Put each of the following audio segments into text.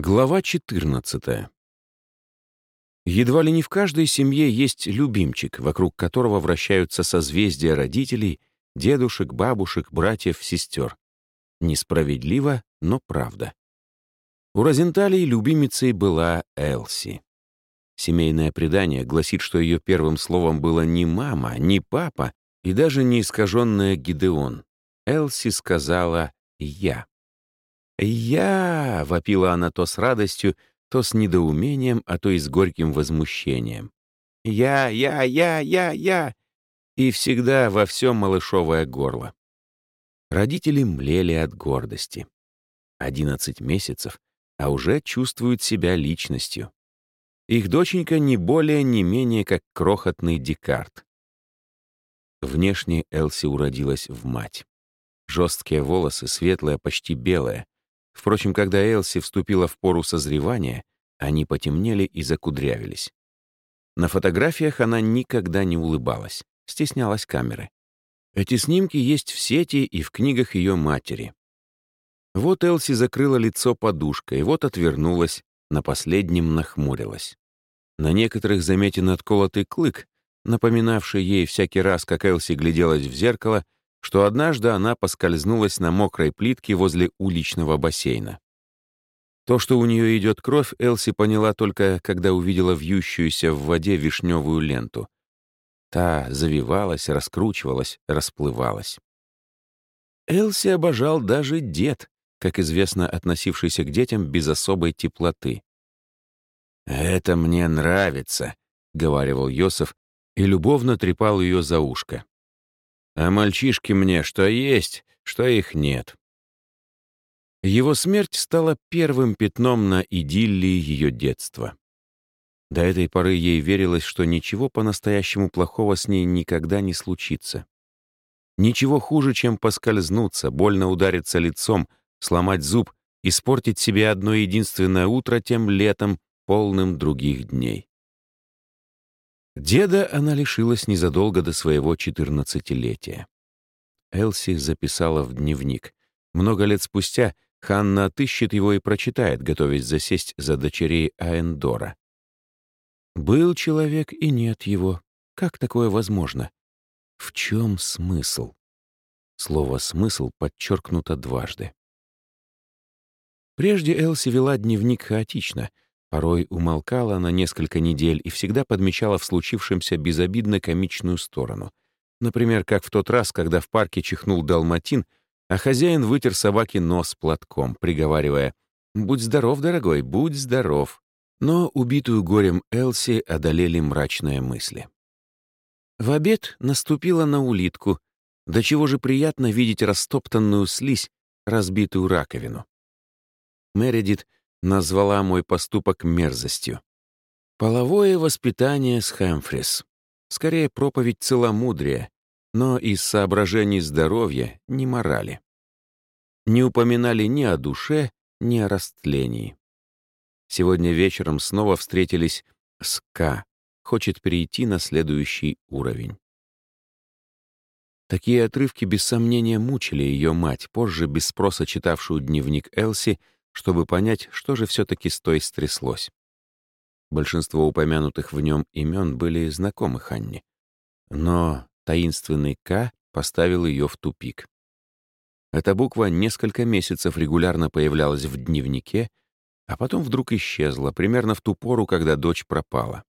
Глава 14. Едва ли не в каждой семье есть любимчик, вокруг которого вращаются созвездия родителей, дедушек, бабушек, братьев, сестер. Несправедливо, но правда. У Розенталей любимицей была Элси. Семейное предание гласит, что ее первым словом было не мама, не папа и даже не искаженная Гидеон. Элси сказала «я». «Я!» — вопила она то с радостью, то с недоумением, а то и с горьким возмущением. «Я, я, я, я, я!» И всегда во всем малышовое горло. Родители млели от гордости. Одиннадцать месяцев, а уже чувствуют себя личностью. Их доченька не более, не менее, как крохотный Декарт. Внешне Элси уродилась в мать. Жесткие волосы, светлая, почти белая, Впрочем, когда Элси вступила в пору созревания, они потемнели и закудрявились. На фотографиях она никогда не улыбалась, стеснялась камеры. Эти снимки есть в сети и в книгах ее матери. Вот Элси закрыла лицо подушкой, вот отвернулась, на последнем нахмурилась. На некоторых заметен отколотый клык, напоминавший ей всякий раз, как Элси гляделась в зеркало — что однажды она поскользнулась на мокрой плитке возле уличного бассейна. То, что у нее идет кровь, Элси поняла только, когда увидела вьющуюся в воде вишневую ленту. Та завивалась, раскручивалась, расплывалась. Элси обожал даже дед, как известно, относившийся к детям без особой теплоты. «Это мне нравится», — говаривал Йосиф и любовно трепал ее за ушко. А мальчишки мне что есть, что их нет. Его смерть стала первым пятном на идиллии ее детства. До этой поры ей верилось, что ничего по-настоящему плохого с ней никогда не случится. Ничего хуже, чем поскользнуться, больно удариться лицом, сломать зуб, испортить себе одно единственное утро тем летом, полным других дней. Деда она лишилась незадолго до своего четырнадцатилетия. Элси записала в дневник. Много лет спустя Ханна отыщет его и прочитает, готовясь засесть за дочерей Аэндора. Был человек и нет его. Как такое возможно? В чем смысл? Слово «смысл» подчеркнуто дважды. Прежде Элси вела дневник хаотично — Порой умолкала на несколько недель и всегда подмечала в случившемся безобидно комичную сторону. Например, как в тот раз, когда в парке чихнул далматин, а хозяин вытер собаке нос платком, приговаривая «Будь здоров, дорогой, будь здоров». Но убитую горем Элси одолели мрачные мысли. В обед наступила на улитку. До чего же приятно видеть растоптанную слизь, разбитую раковину. Мередит назвала мой поступок мерзостью. Половое воспитание с Хэмфрис. Скорее, проповедь целомудрия, но из соображений здоровья, не морали. Не упоминали ни о душе, ни о растлении. Сегодня вечером снова встретились с К. Хочет перейти на следующий уровень. Такие отрывки без сомнения мучили ее мать, позже без спроса читавшую дневник Элси, чтобы понять, что же все-таки с той стряслось. Большинство упомянутых в нем имен были знакомы Ханне. Но таинственный К поставил ее в тупик. Эта буква несколько месяцев регулярно появлялась в дневнике, а потом вдруг исчезла, примерно в ту пору, когда дочь пропала.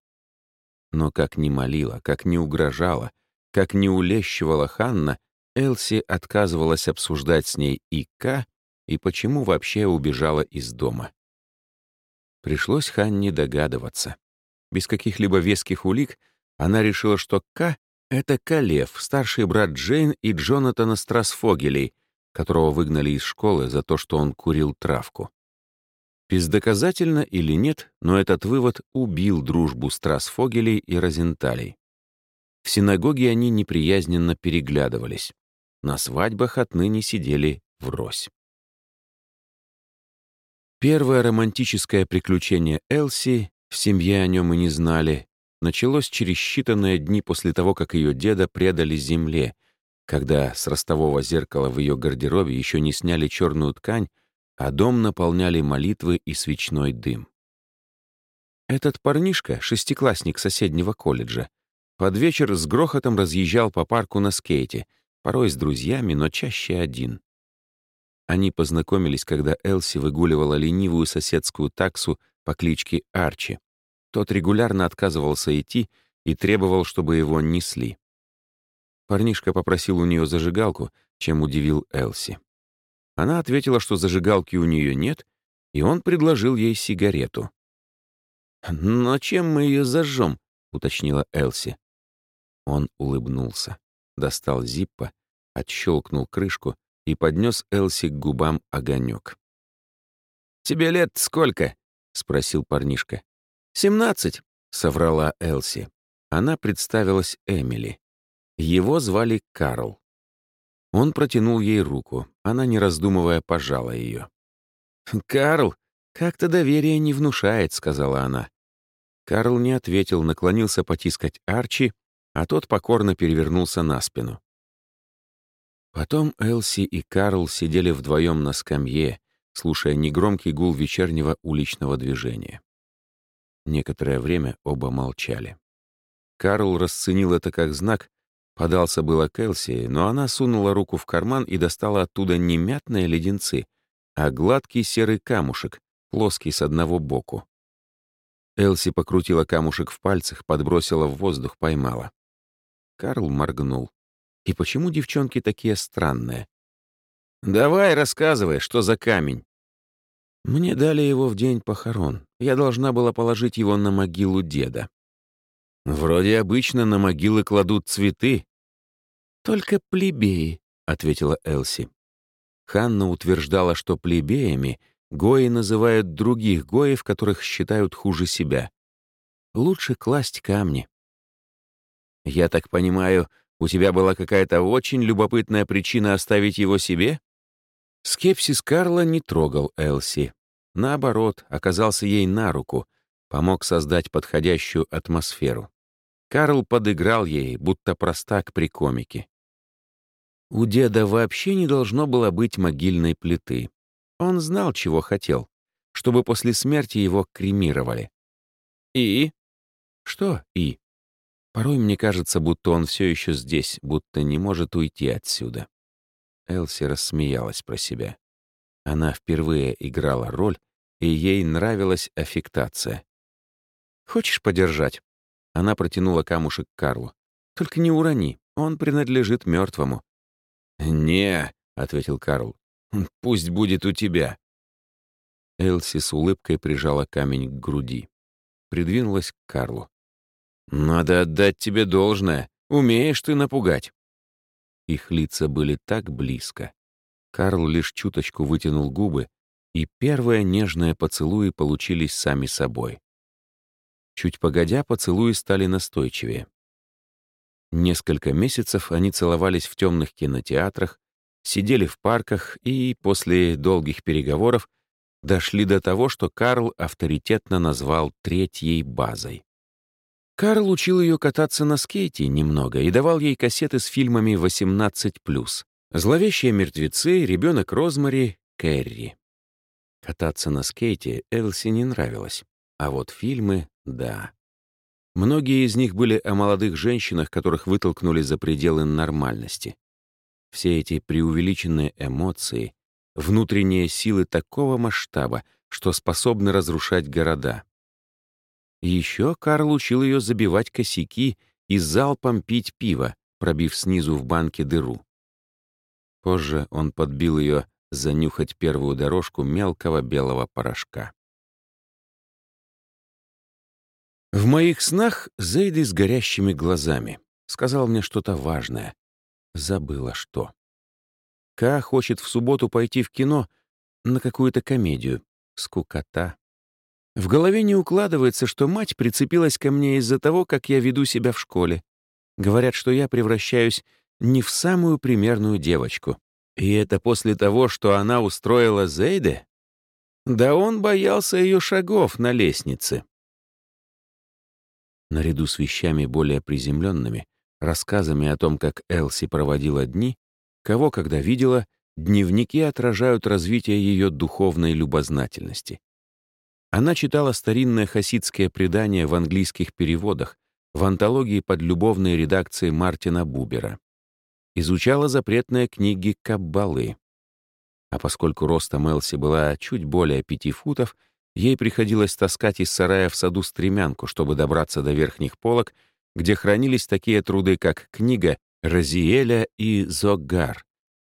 Но как ни молила, как ни угрожала, как ни улещивала Ханна, Элси отказывалась обсуждать с ней и К, и почему вообще убежала из дома. Пришлось Ханне догадываться. Без каких-либо веских улик она решила, что К — это Калев, старший брат Джейн и Джонатана Страсфогелей, которого выгнали из школы за то, что он курил травку. Бездоказательно или нет, но этот вывод убил дружбу Страсфогелей и Розенталей. В синагоге они неприязненно переглядывались. На свадьбах отныне сидели врозь. Первое романтическое приключение Элси, в семье о нем и не знали, началось через считанные дни после того, как ее деда предали земле, когда с ростового зеркала в ее гардеробе еще не сняли черную ткань, а дом наполняли молитвы и свечной дым. Этот парнишка, шестиклассник соседнего колледжа, под вечер с грохотом разъезжал по парку на скейте, порой с друзьями, но чаще один. Они познакомились, когда Элси выгуливала ленивую соседскую таксу по кличке Арчи. Тот регулярно отказывался идти и требовал, чтобы его несли. Парнишка попросил у нее зажигалку, чем удивил Элси. Она ответила, что зажигалки у нее нет, и он предложил ей сигарету. «Но чем мы ее зажжем?» — уточнила Элси. Он улыбнулся, достал зиппа, отщелкнул крышку и поднес Элси к губам огонек. «Тебе лет сколько?» — спросил парнишка. «Семнадцать», — соврала Элси. Она представилась Эмили. Его звали Карл. Он протянул ей руку. Она, не раздумывая, пожала ее. «Карл, как-то доверие не внушает», — сказала она. Карл не ответил, наклонился потискать Арчи, а тот покорно перевернулся на спину. Потом Элси и Карл сидели вдвоем на скамье, слушая негромкий гул вечернего уличного движения. Некоторое время оба молчали. Карл расценил это как знак, подался было к Элси, но она сунула руку в карман и достала оттуда не мятные леденцы, а гладкий серый камушек, плоский с одного боку. Элси покрутила камушек в пальцах, подбросила в воздух, поймала. Карл моргнул. И почему девчонки такие странные? «Давай, рассказывай, что за камень?» Мне дали его в день похорон. Я должна была положить его на могилу деда. Вроде обычно на могилы кладут цветы. Только плебеи, ответила Элси. Ханна утверждала, что плебеями гои называют других гоев, которых считают хуже себя. Лучше класть камни. Я так понимаю, у тебя была какая-то очень любопытная причина оставить его себе? Скепсис Карла не трогал Элси. Наоборот, оказался ей на руку, помог создать подходящую атмосферу. Карл подыграл ей, будто простак при комике. У деда вообще не должно было быть могильной плиты. Он знал, чего хотел, чтобы после смерти его кремировали. И? Что «и»? Порой мне кажется, будто он все еще здесь, будто не может уйти отсюда. Элси рассмеялась про себя. Она впервые играла роль, и ей нравилась аффектация. «Хочешь подержать?» Она протянула камушек Карлу. «Только не урони, он принадлежит мертвому». «Не», — ответил Карл, — «пусть будет у тебя». Элси с улыбкой прижала камень к груди. Придвинулась к Карлу. «Надо отдать тебе должное. Умеешь ты напугать». Их лица были так близко. Карл лишь чуточку вытянул губы, и первые нежные поцелуи получились сами собой. Чуть погодя, поцелуи стали настойчивее. Несколько месяцев они целовались в темных кинотеатрах, сидели в парках и, после долгих переговоров, дошли до того, что Карл авторитетно назвал третьей базой. Карл учил ее кататься на скейте немного и давал ей кассеты с фильмами 18+. «Зловещие мертвецы», «Ребенок Розмари», «Кэрри». Кататься на скейте Элси не нравилось, а вот фильмы — да. Многие из них были о молодых женщинах, которых вытолкнули за пределы нормальности. Все эти преувеличенные эмоции, внутренние силы такого масштаба, что способны разрушать города — еще Карл учил ее забивать косяки и залпом пить пиво, пробив снизу в банке дыру. Позже он подбил ее занюхать первую дорожку мелкого белого порошка. В моих снах Зейды с горящими глазами сказал мне что-то важное. Забыла что. Ка хочет в субботу пойти в кино на какую-то комедию. Скукота. В голове не укладывается, что мать прицепилась ко мне из-за того, как я веду себя в школе. Говорят, что я превращаюсь не в самую примерную девочку. И это после того, что она устроила Зейде? Да он боялся ее шагов на лестнице. Наряду с вещами более приземленными, рассказами о том, как Элси проводила дни, кого когда видела, дневники отражают развитие ее духовной любознательности. Она читала старинное хасидское предание в английских переводах, в антологии под любовной редакцией Мартина Бубера. Изучала запретные книги Каббалы. А поскольку роста Мелси была чуть более пяти футов, ей приходилось таскать из сарая в саду стремянку, чтобы добраться до верхних полок, где хранились такие труды, как книга Розиэля и Зогар,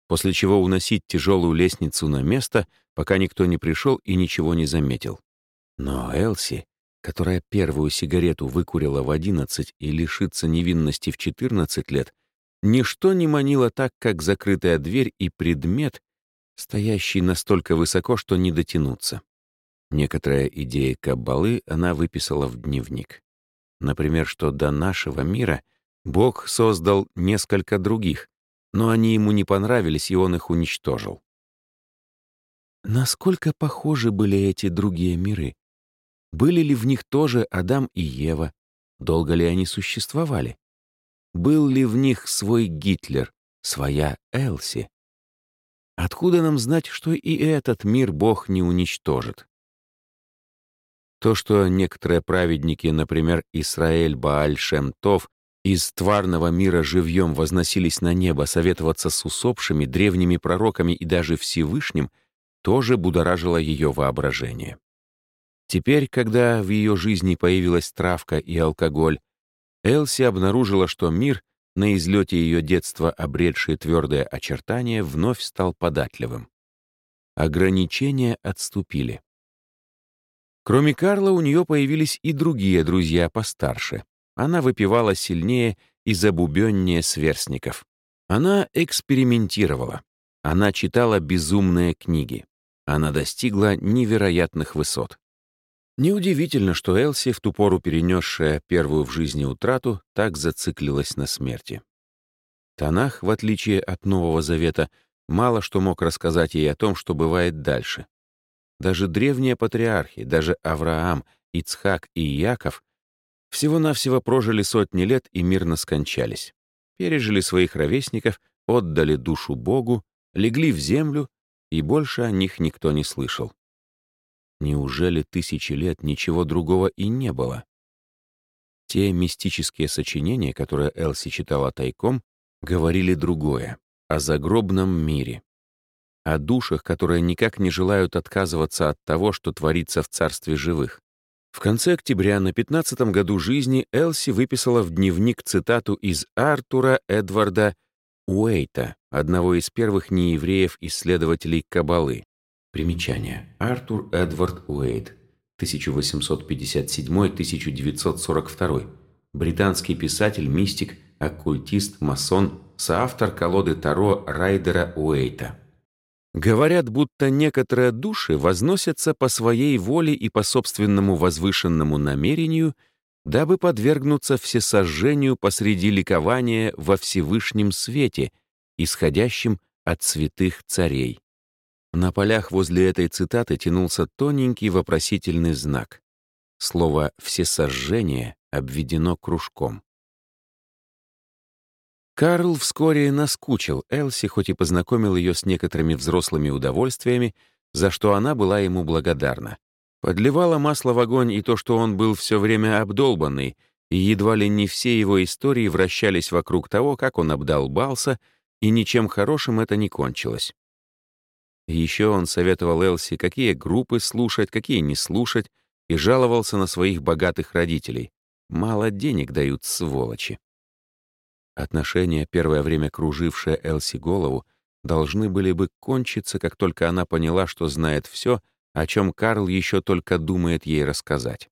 после чего уносить тяжелую лестницу на место, пока никто не пришел и ничего не заметил. Но Элси, которая первую сигарету выкурила в 11 и лишится невинности в 14 лет, ничто не манило так, как закрытая дверь и предмет, стоящий настолько высоко, что не дотянуться. Некоторые идеи Каббалы она выписала в дневник. Например, что до нашего мира Бог создал несколько других, но они ему не понравились, и он их уничтожил. Насколько похожи были эти другие миры? Были ли в них тоже Адам и Ева? Долго ли они существовали? Был ли в них свой Гитлер, своя Элси? Откуда нам знать, что и этот мир Бог не уничтожит? То, что некоторые праведники, например, Исраэль Бааль Шемтов, из тварного мира живьем возносились на небо советоваться с усопшими, древними пророками и даже Всевышним, тоже будоражило ее воображение. Теперь, когда в ее жизни появилась травка и алкоголь, Элси обнаружила, что мир, на излете ее детства обретший твердое очертание, вновь стал податливым. Ограничения отступили. Кроме Карла, у нее появились и другие друзья постарше. Она выпивала сильнее и забубеннее сверстников. Она экспериментировала. Она читала безумные книги. Она достигла невероятных высот. Неудивительно, что Элси, в ту пору перенесшая первую в жизни утрату, так зациклилась на смерти. Танах, в отличие от Нового Завета, мало что мог рассказать ей о том, что бывает дальше. Даже древние патриархи, даже Авраам, Ицхак и Яков всего-навсего прожили сотни лет и мирно скончались. Пережили своих ровесников, отдали душу Богу, легли в землю, и больше о них никто не слышал. Неужели тысячи лет ничего другого и не было? Те мистические сочинения, которые Элси читала тайком, говорили другое — о загробном мире. О душах, которые никак не желают отказываться от того, что творится в царстве живых. В конце октября на 15-м году жизни Элси выписала в дневник цитату из Артура Эдварда Уэйта, одного из первых неевреев-исследователей Кабалы. Примечание. Артур Эдвард Уэйт, 1857-1942. Британский писатель, мистик, оккультист, масон, соавтор колоды Таро Райдера Уэйта. Говорят, будто некоторые души возносятся по своей воле и по собственному возвышенному намерению, дабы подвергнуться всесожжению посреди ликования во Всевышнем свете, исходящем от святых царей. На полях возле этой цитаты тянулся тоненький вопросительный знак. Слово «всесожжение» обведено кружком. Карл вскоре наскучил Элси, хоть и познакомил ее с некоторыми взрослыми удовольствиями, за что она была ему благодарна. Подливала масло в огонь и то, что он был все время обдолбанный, и едва ли не все его истории вращались вокруг того, как он обдолбался, и ничем хорошим это не кончилось. Еще он советовал Элси, какие группы слушать, какие не слушать, и жаловался на своих богатых родителей. Мало денег дают, сволочи. Отношения, первое время кружившие Элси голову, должны были бы кончиться, как только она поняла, что знает все, о чем Карл еще только думает ей рассказать.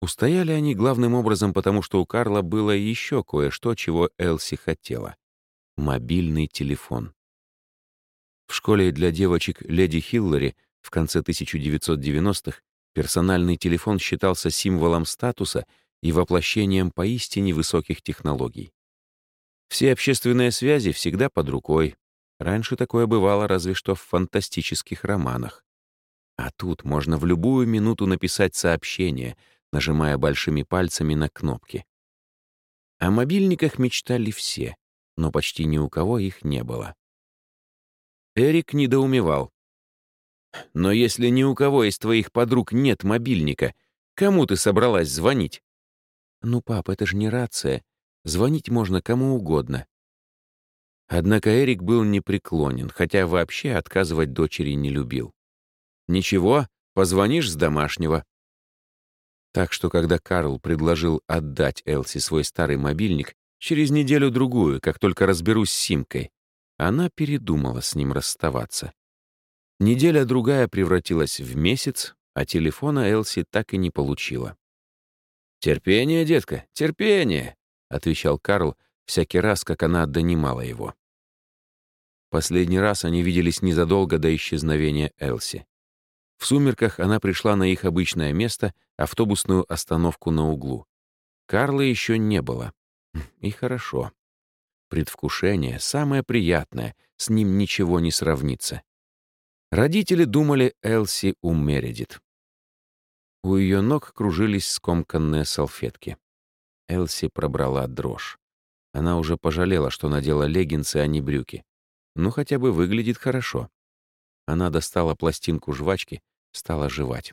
Устояли они главным образом потому, что у Карла было еще кое-что, чего Элси хотела — мобильный телефон. В школе для девочек леди Хиллари в конце 1990-х персональный телефон считался символом статуса и воплощением поистине высоких технологий. Все общественные связи всегда под рукой. Раньше такое бывало разве что в фантастических романах. А тут можно в любую минуту написать сообщение, нажимая большими пальцами на кнопки. О мобильниках мечтали все, но почти ни у кого их не было. Эрик недоумевал. «Но если ни у кого из твоих подруг нет мобильника, кому ты собралась звонить?» «Ну, пап, это же не рация. Звонить можно кому угодно». Однако Эрик был непреклонен, хотя вообще отказывать дочери не любил. «Ничего, позвонишь с домашнего». Так что, когда Карл предложил отдать Элси свой старый мобильник, через неделю-другую, как только разберусь с Симкой, она передумала с ним расставаться. Неделя-другая превратилась в месяц, а телефона Элси так и не получила. «Терпение, детка, терпение», — отвечал Карл всякий раз, как она донимала его. Последний раз они виделись незадолго до исчезновения Элси. В сумерках она пришла на их обычное место, автобусную остановку на углу. Карла еще не было. И хорошо. Предвкушение самое приятное, с ним ничего не сравнится. Родители думали, Элси умередит. У ее ног кружились скомканные салфетки. Элси пробрала дрожь. Она уже пожалела, что надела леггинсы, а не брюки. Ну, хотя бы выглядит хорошо. Она достала пластинку жвачки, стала жевать.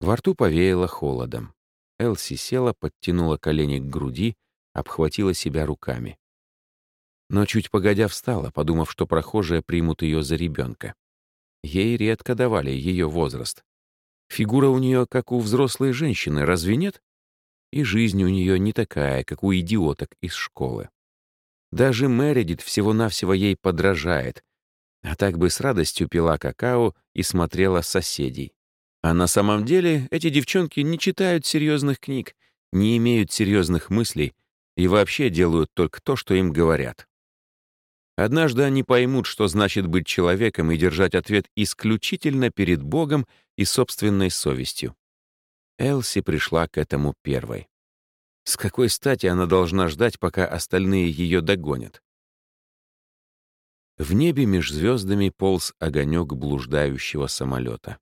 Во рту повеяло холодом. Элси села, подтянула колени к груди, обхватила себя руками. Но чуть погодя встала, подумав, что прохожие примут ее за ребенка. Ей редко давали ее возраст. Фигура у нее как у взрослой женщины, разве нет? И жизнь у нее не такая, как у идиоток из школы. Даже Мередит всего-навсего ей подражает, а так бы с радостью пила какао и смотрела соседей. А на самом деле эти девчонки не читают серьезных книг, не имеют серьезных мыслей и вообще делают только то, что им говорят. Однажды они поймут, что значит быть человеком и держать ответ исключительно перед Богом и собственной совестью. Элси пришла к этому первой. С какой стати она должна ждать, пока остальные ее догонят? В небе меж звездами полз огонек блуждающего самолета.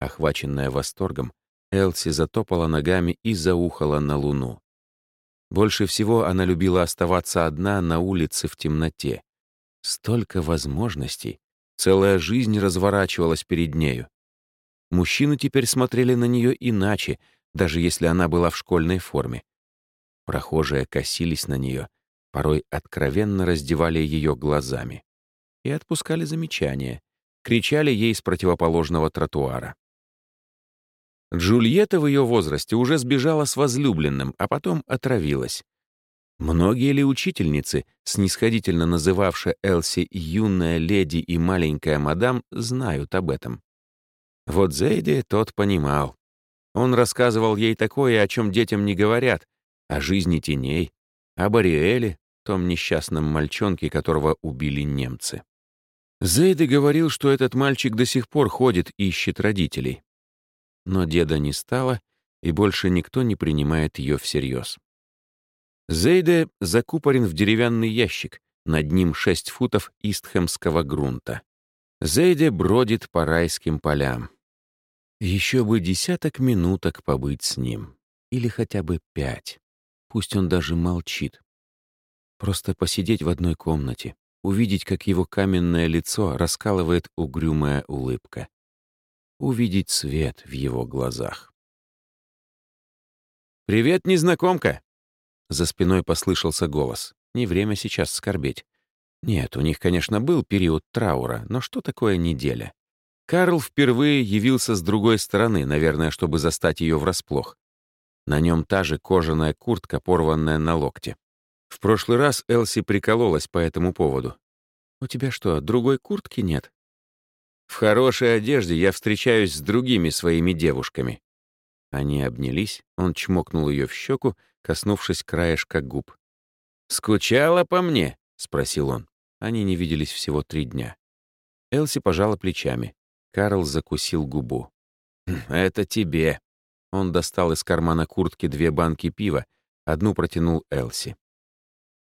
Охваченная восторгом, Элси затопала ногами и заухала на луну. Больше всего она любила оставаться одна на улице в темноте. Столько возможностей, целая жизнь разворачивалась перед нею. Мужчины теперь смотрели на нее иначе, даже если она была в школьной форме. Прохожие косились на нее, порой откровенно раздевали ее глазами и отпускали замечания, кричали ей с противоположного тротуара. Джульетта в ее возрасте уже сбежала с возлюбленным, а потом отравилась. Многие ли учительницы, снисходительно называвшие Элси «юная леди» и «маленькая мадам», знают об этом? Вот Зейди тот понимал. Он рассказывал ей такое, о чем детям не говорят, о жизни теней, об Ариэле, том несчастном мальчонке, которого убили немцы. Зейди говорил, что этот мальчик до сих пор ходит и ищет родителей. Но деда не стало, и больше никто не принимает ее всерьез. Зейде закупорен в деревянный ящик, над ним шесть футов истхемского грунта. Зейде бродит по райским полям. Еще бы десяток минуток побыть с ним. Или хотя бы пять. Пусть он даже молчит. Просто посидеть в одной комнате, увидеть, как его каменное лицо раскалывает угрюмая улыбка. Увидеть свет в его глазах. «Привет, незнакомка!» За спиной послышался голос. Не время сейчас скорбеть. Нет, у них, конечно, был период траура, но что такое неделя? Карл впервые явился с другой стороны, наверное, чтобы застать ее врасплох. На нем та же кожаная куртка, порванная на локте. В прошлый раз Элси прикололась по этому поводу. «У тебя что, другой куртки нет?» «В хорошей одежде я встречаюсь с другими своими девушками». Они обнялись, он чмокнул ее в щеку, коснувшись краешка губ. «Скучала по мне?» — спросил он. Они не виделись всего три дня. Элси пожала плечами. Карл закусил губу. «Хм, «Это тебе». Он достал из кармана куртки две банки пива, одну протянул Элси.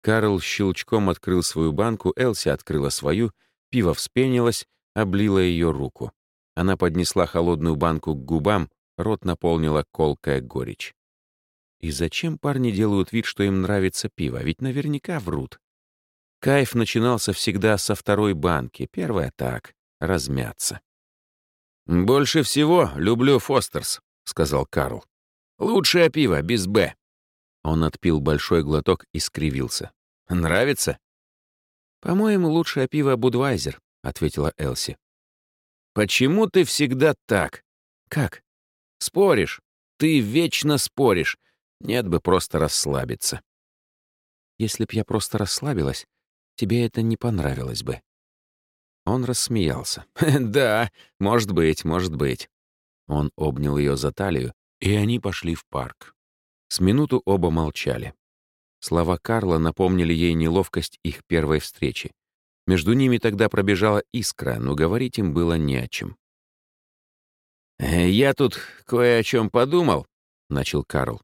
Карл щелчком открыл свою банку, Элси открыла свою, пиво вспенилось, облило ее руку. Она поднесла холодную банку к губам, рот наполнила колкая горечь. И зачем парни делают вид, что им нравится пиво? Ведь наверняка врут. Кайф начинался всегда со второй банки, первая так, размяться. «Больше всего люблю Фостерс», — сказал Карл. «Лучшее пиво, без «Б». Он отпил большой глоток и скривился. «Нравится?» «По-моему, лучшее пиво Будвайзер», — ответила Элси. «Почему ты всегда так?» «Как?» «Споришь. Ты вечно споришь. Нет бы просто расслабиться». «Если б я просто расслабилась, тебе это не понравилось бы». Он рассмеялся. «Да, может быть, может быть». Он обнял ее за талию, и они пошли в парк. С минуту оба молчали. Слова Карла напомнили ей неловкость их первой встречи. Между ними тогда пробежала искра, но говорить им было не о чем. «Э, «Я тут кое о чем подумал», — начал Карл.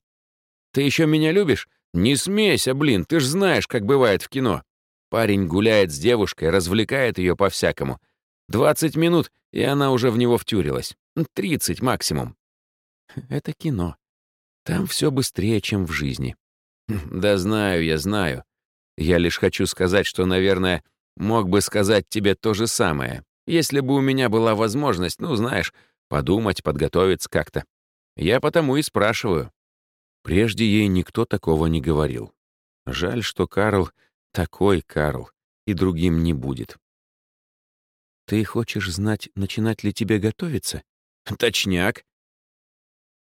«Ты еще меня любишь? Не смейся, блин, ты ж знаешь, как бывает в кино. Парень гуляет с девушкой, развлекает ее по-всякому. Двадцать минут, и она уже в него втюрилась. Тридцать максимум. Это кино. Там все быстрее, чем в жизни. Да знаю, я знаю. Я лишь хочу сказать, что, наверное, мог бы сказать тебе то же самое, если бы у меня была возможность, ну, знаешь, подумать, подготовиться как-то. Я потому и спрашиваю. Прежде ей никто такого не говорил. Жаль, что Карл такой Карл, и другим не будет. Ты хочешь знать, начинать ли тебе готовиться? Точняк.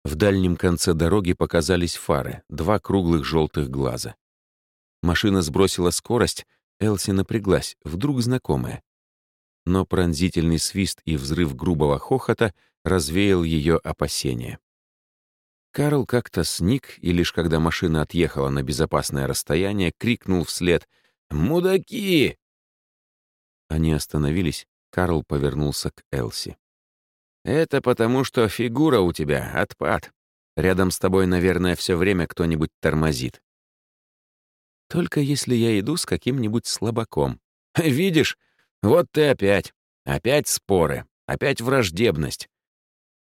В дальнем конце дороги показались фары, два круглых желтых глаза. Машина сбросила скорость, Элси напряглась, вдруг знакомая. Но пронзительный свист и взрыв грубого хохота развеял ее опасения. Карл как-то сник, и лишь когда машина отъехала на безопасное расстояние, крикнул вслед — «Мудаки!» Они остановились, Карл повернулся к Элси. «Это потому, что фигура у тебя — отпад. Рядом с тобой, наверное, все время кто-нибудь тормозит. Только если я иду с каким-нибудь слабаком. Видишь, вот ты опять. Опять споры, опять враждебность.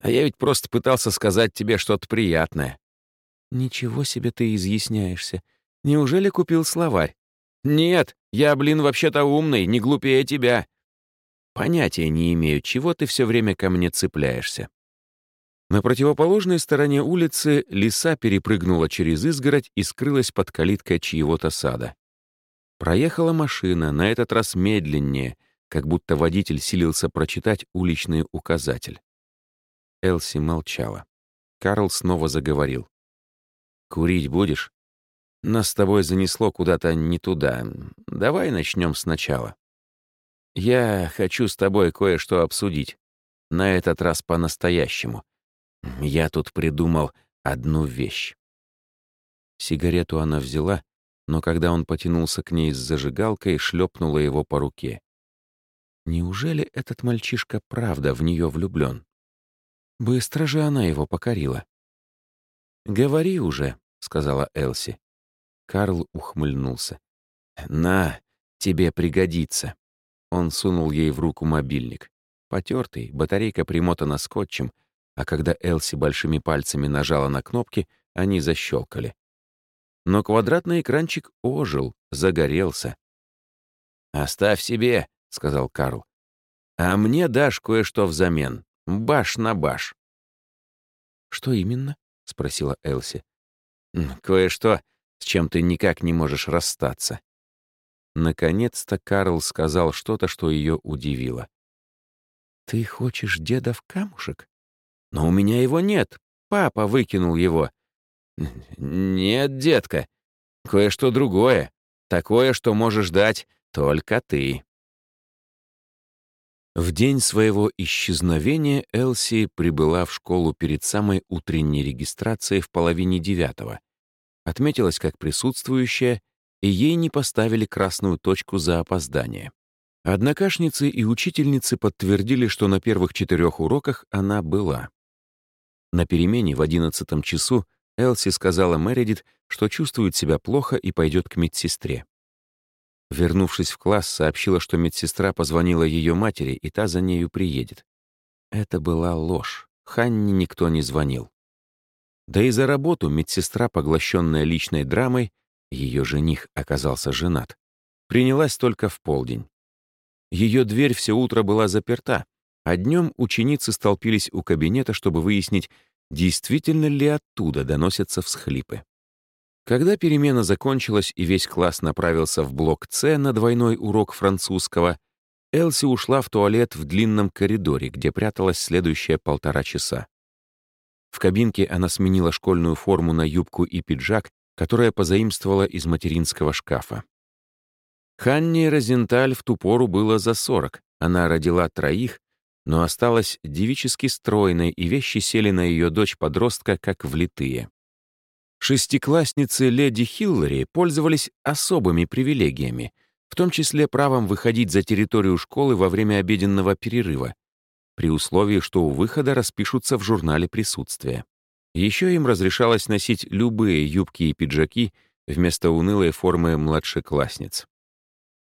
А я ведь просто пытался сказать тебе что-то приятное. Ничего себе ты изъясняешься. Неужели купил словарь? «Нет, я, блин, вообще-то умный, не глупее тебя». Понятия не имею, чего ты все время ко мне цепляешься. На противоположной стороне улицы лиса перепрыгнула через изгородь и скрылась под калиткой чьего-то сада. Проехала машина, на этот раз медленнее, как будто водитель силился прочитать уличный указатель. Элси молчала. Карл снова заговорил. «Курить будешь?» Нас с тобой занесло куда-то не туда. Давай начнем сначала. Я хочу с тобой кое-что обсудить. На этот раз по-настоящему. Я тут придумал одну вещь. Сигарету она взяла, но когда он потянулся к ней с зажигалкой, шлепнула его по руке. Неужели этот мальчишка правда в нее влюблен? Быстро же она его покорила. «Говори уже», — сказала Элси. Карл ухмыльнулся. «На, тебе пригодится». Он сунул ей в руку мобильник. Потертый, батарейка примотана скотчем, а когда Элси большими пальцами нажала на кнопки, они защелкали. Но квадратный экранчик ожил, загорелся. «Оставь себе», — сказал Карл. «А мне дашь кое-что взамен. Баш на баш». «Что именно?» — спросила Элси. «Кое-что, с чем ты никак не можешь расстаться. Наконец-то Карл сказал что-то, что ее удивило. «Ты хочешь деда в камушек? Но у меня его нет. Папа выкинул его». «Нет, детка. Кое-что другое. Такое, что можешь дать только ты». В день своего исчезновения Элси прибыла в школу перед самой утренней регистрацией в половине девятого отметилась как присутствующая, и ей не поставили красную точку за опоздание. Однокашницы и учительницы подтвердили, что на первых четырех уроках она была. На перемене в одиннадцатом часу Элси сказала Мередит, что чувствует себя плохо и пойдет к медсестре. Вернувшись в класс, сообщила, что медсестра позвонила ее матери, и та за нею приедет. Это была ложь. Ханне никто не звонил. Да и за работу медсестра, поглощенная личной драмой, ее жених оказался женат, принялась только в полдень. Ее дверь все утро была заперта, а днем ученицы столпились у кабинета, чтобы выяснить, действительно ли оттуда доносятся всхлипы. Когда перемена закончилась и весь класс направился в блок С на двойной урок французского, Элси ушла в туалет в длинном коридоре, где пряталась следующие полтора часа. В кабинке она сменила школьную форму на юбку и пиджак, которая позаимствовала из материнского шкафа. Ханне Розенталь в ту пору было за сорок. Она родила троих, но осталась девически стройной, и вещи сели на ее дочь-подростка как влитые. Шестиклассницы леди Хиллари пользовались особыми привилегиями, в том числе правом выходить за территорию школы во время обеденного перерыва, при условии, что у выхода распишутся в журнале присутствия. Еще им разрешалось носить любые юбки и пиджаки вместо унылой формы младшеклассниц.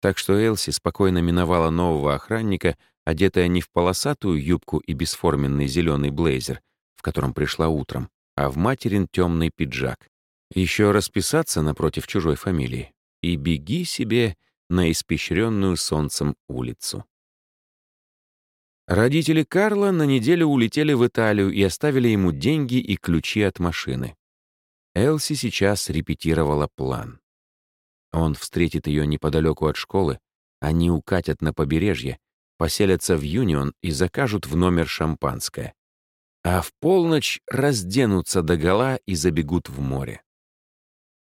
Так что Элси спокойно миновала нового охранника, одетая не в полосатую юбку и бесформенный зеленый блейзер, в котором пришла утром, а в материн темный пиджак. Еще расписаться напротив чужой фамилии. И беги себе на испещренную солнцем улицу. Родители Карла на неделю улетели в Италию и оставили ему деньги и ключи от машины. Элси сейчас репетировала план. Он встретит ее неподалеку от школы, они укатят на побережье, поселятся в Юнион и закажут в номер шампанское а в полночь разденутся догола и забегут в море.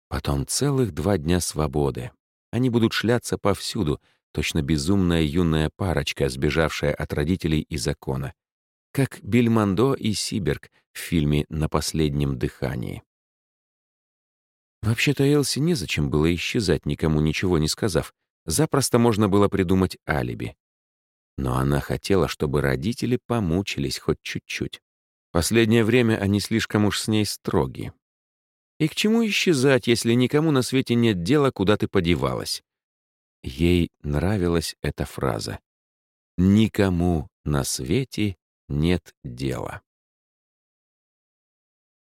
Потом целых два дня свободы. Они будут шляться повсюду, точно безумная юная парочка, сбежавшая от родителей и закона. Как Бельмондо и Сиберг в фильме «На последнем дыхании». Вообще-то Элси незачем было исчезать, никому ничего не сказав. Запросто можно было придумать алиби. Но она хотела, чтобы родители помучились хоть чуть-чуть. Последнее время они слишком уж с ней строги. И к чему исчезать, если никому на свете нет дела, куда ты подевалась? Ей нравилась эта фраза. «Никому на свете нет дела».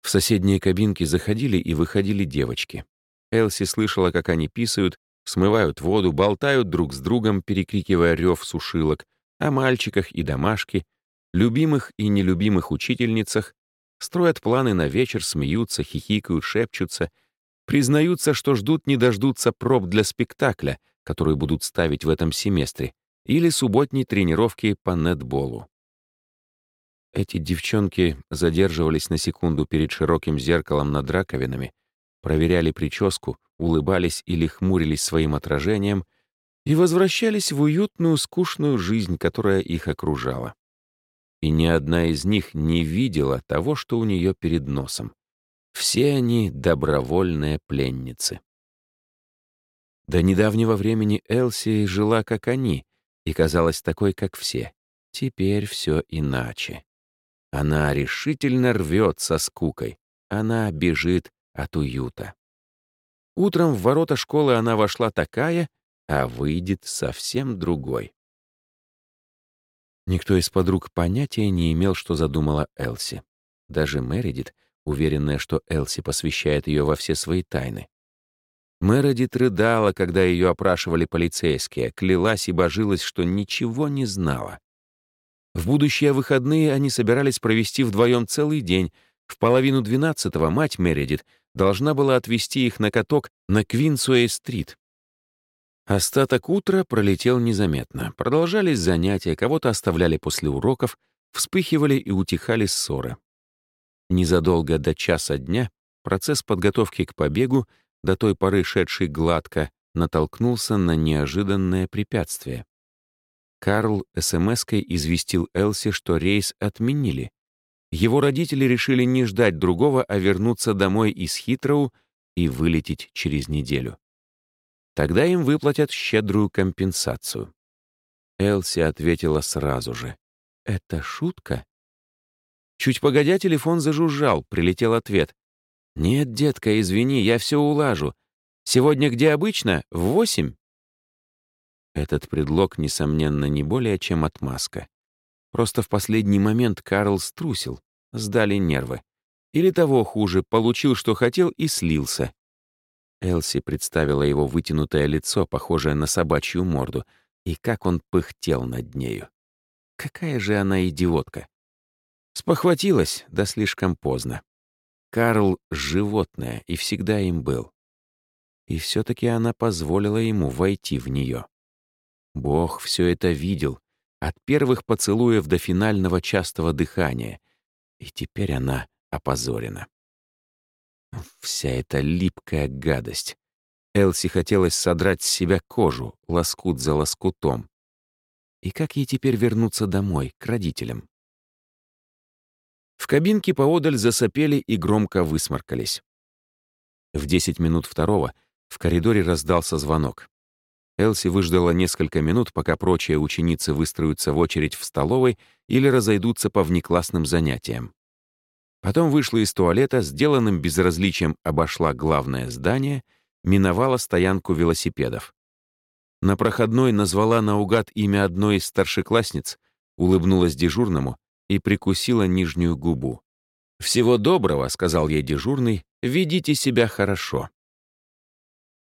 В соседние кабинки заходили и выходили девочки. Элси слышала, как они писают, смывают воду, болтают друг с другом, перекрикивая рев сушилок, о мальчиках и домашке, любимых и нелюбимых учительницах, строят планы на вечер, смеются, хихикают, шепчутся, признаются, что ждут не дождутся проб для спектакля, который будут ставить в этом семестре, или субботней тренировки по нетболу. Эти девчонки задерживались на секунду перед широким зеркалом над раковинами, проверяли прическу, улыбались или хмурились своим отражением и возвращались в уютную, скучную жизнь, которая их окружала и ни одна из них не видела того, что у нее перед носом. Все они — добровольные пленницы. До недавнего времени Элси жила как они и казалась такой, как все. Теперь все иначе. Она решительно рвет со скукой. Она бежит от уюта. Утром в ворота школы она вошла такая, а выйдет совсем другой. Никто из подруг понятия не имел, что задумала Элси. Даже Мередит, уверенная, что Элси посвящает ее во все свои тайны. Мередит рыдала, когда ее опрашивали полицейские, клялась и божилась, что ничего не знала. В будущие выходные они собирались провести вдвоем целый день. В половину двенадцатого мать Мередит должна была отвезти их на каток на Квинсуэй-стрит, Остаток утра пролетел незаметно. Продолжались занятия, кого-то оставляли после уроков, вспыхивали и утихали ссоры. Незадолго до часа дня процесс подготовки к побегу, до той поры шедший гладко, натолкнулся на неожиданное препятствие. Карл СМС-кой известил Элси, что рейс отменили. Его родители решили не ждать другого, а вернуться домой из Хитроу и вылететь через неделю. Тогда им выплатят щедрую компенсацию. Элси ответила сразу же. «Это шутка?» Чуть погодя, телефон зажужжал, прилетел ответ. «Нет, детка, извини, я все улажу. Сегодня где обычно? В восемь?» Этот предлог, несомненно, не более чем отмазка. Просто в последний момент Карл струсил, сдали нервы. Или того хуже, получил, что хотел, и слился. Элси представила его вытянутое лицо, похожее на собачью морду, и как он пыхтел над нею. Какая же она идиотка. Спохватилась, да слишком поздно. Карл — животное, и всегда им был. И все-таки она позволила ему войти в нее. Бог все это видел, от первых поцелуев до финального частого дыхания, и теперь она опозорена. Вся эта липкая гадость. Элси хотелось содрать с себя кожу, лоскут за лоскутом. И как ей теперь вернуться домой, к родителям? В кабинке поодаль засопели и громко высморкались. В десять минут второго в коридоре раздался звонок. Элси выждала несколько минут, пока прочие ученицы выстроятся в очередь в столовой или разойдутся по внеклассным занятиям. Потом вышла из туалета, сделанным безразличием обошла главное здание, миновала стоянку велосипедов. На проходной назвала наугад имя одной из старшеклассниц, улыбнулась дежурному и прикусила нижнюю губу. «Всего доброго», — сказал ей дежурный, — «ведите себя хорошо».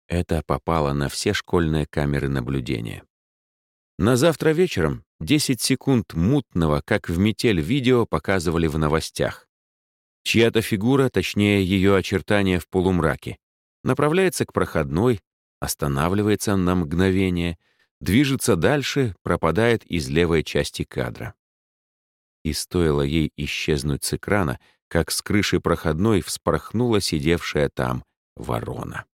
Это попало на все школьные камеры наблюдения. На завтра вечером 10 секунд мутного, как в метель видео, показывали в новостях. Чья-то фигура, точнее ее очертания в полумраке, направляется к проходной, останавливается на мгновение, движется дальше, пропадает из левой части кадра. И стоило ей исчезнуть с экрана, как с крыши проходной вспорхнула сидевшая там ворона.